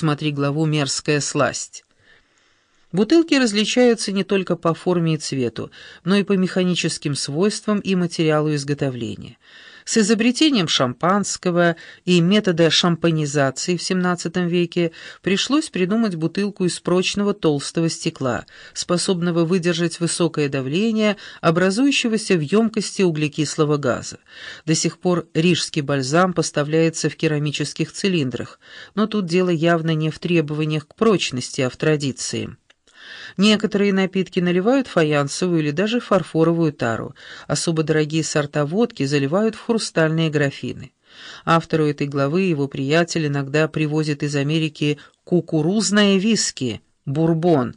Смотри главу «Мерзкая сласть». Бутылки различаются не только по форме и цвету, но и по механическим свойствам и материалу изготовления. С изобретением шампанского и метода шампанизации в XVII веке пришлось придумать бутылку из прочного толстого стекла, способного выдержать высокое давление, образующегося в емкости углекислого газа. До сих пор рижский бальзам поставляется в керамических цилиндрах, но тут дело явно не в требованиях к прочности, а в традиции. Некоторые напитки наливают фаянсовую или даже фарфоровую тару. Особо дорогие сорта водки заливают в хрустальные графины. Автору этой главы его приятель иногда привозит из Америки кукурузное виски, бурбон,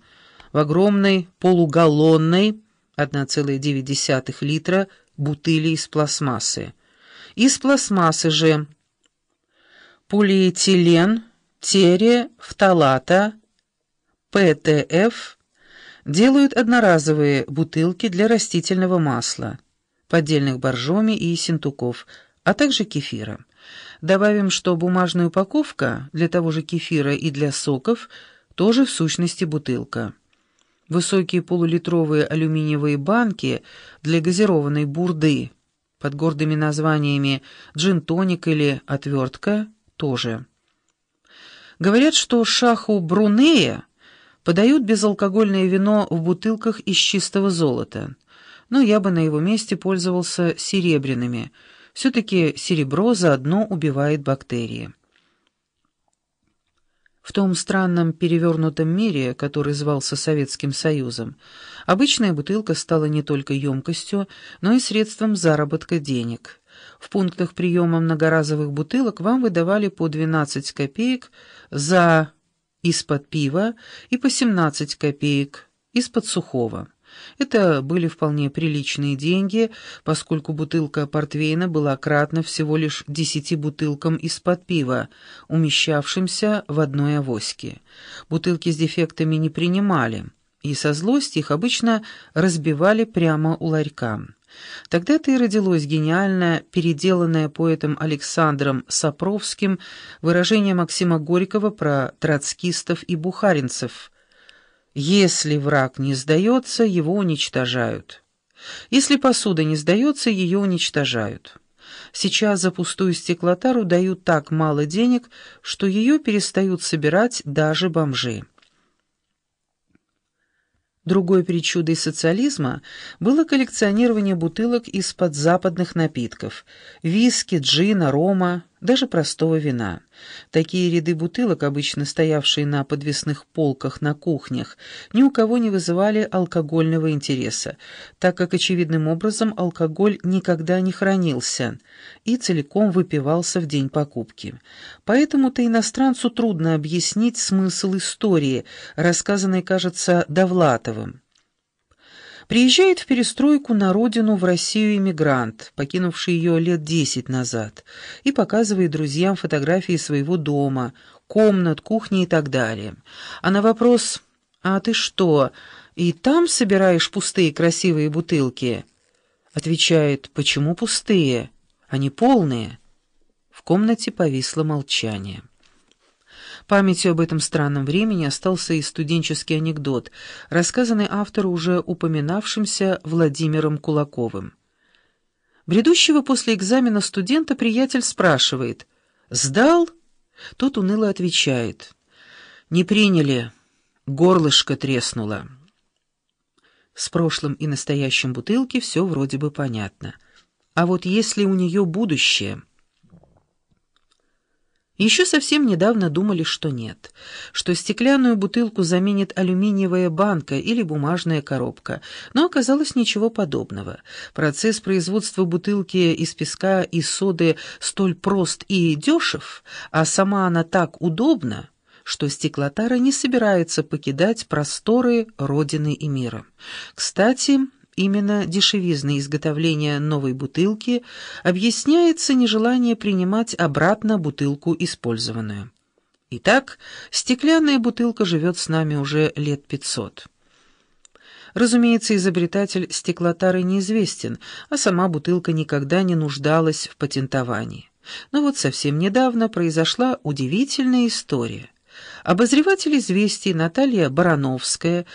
в огромной полугаллонной 1,9 литра бутыли из пластмассы. Из пластмассы же полиэтилен, тере, фталата, ПТФ делают одноразовые бутылки для растительного масла, поддельных боржоми и синтуков, а также кефира. Добавим, что бумажная упаковка для того же кефира и для соков тоже в сущности бутылка. Высокие полулитровые алюминиевые банки для газированной бурды под гордыми названиями джин-тоник или отвертка тоже. Говорят, что шаху Брунея Подают безалкогольное вино в бутылках из чистого золота. Но я бы на его месте пользовался серебряными. Все-таки серебро заодно убивает бактерии. В том странном перевернутом мире, который звался Советским Союзом, обычная бутылка стала не только емкостью, но и средством заработка денег. В пунктах приема многоразовых бутылок вам выдавали по 12 копеек за из-под пива и по 17 копеек из-под сухого. Это были вполне приличные деньги, поскольку бутылка портвейна была кратна всего лишь десяти бутылкам из-под пива, умещавшимся в одной авоське. Бутылки с дефектами не принимали, и со злости их обычно разбивали прямо у ларька. Тогда-то и родилось гениальное, переделанное поэтом Александром Сапровским выражение Максима Горького про троцкистов и бухаринцев «Если враг не сдается, его уничтожают. Если посуда не сдается, ее уничтожают». Сейчас за пустую стеклотару дают так мало денег, что ее перестают собирать даже бомжи. Другой причудой социализма было коллекционирование бутылок из-под западных напитков – виски, джина, рома, даже простого вина. Такие ряды бутылок, обычно стоявшие на подвесных полках на кухнях, ни у кого не вызывали алкогольного интереса, так как очевидным образом алкоголь никогда не хранился и целиком выпивался в день покупки. Поэтому-то иностранцу трудно объяснить смысл истории, рассказанной, кажется, Довлатовым. Приезжает в перестройку на родину в Россию иммигрант, покинувший ее лет десять назад, и показывает друзьям фотографии своего дома, комнат, кухни и так далее. А на вопрос «А ты что, и там собираешь пустые красивые бутылки?» Отвечает «Почему пустые? Они полные». В комнате повисло молчание. Памятью об этом странном времени остался и студенческий анекдот, рассказанный автору уже упоминавшимся Владимиром Кулаковым. Бредущего после экзамена студента приятель спрашивает «Сдал?» Тот уныло отвечает «Не приняли, горлышко треснуло». С прошлым и настоящим бутылки все вроде бы понятно. А вот если у нее будущее... Еще совсем недавно думали, что нет, что стеклянную бутылку заменит алюминиевая банка или бумажная коробка, но оказалось ничего подобного. Процесс производства бутылки из песка и соды столь прост и дешев, а сама она так удобна, что стеклотара не собирается покидать просторы Родины и мира. Кстати, Именно дешевизной изготовления новой бутылки объясняется нежелание принимать обратно бутылку использованную. Итак, стеклянная бутылка живет с нами уже лет пятьсот. Разумеется, изобретатель стеклотары неизвестен, а сама бутылка никогда не нуждалась в патентовании. Но вот совсем недавно произошла удивительная история. Обозреватель «Известий» Наталья Барановская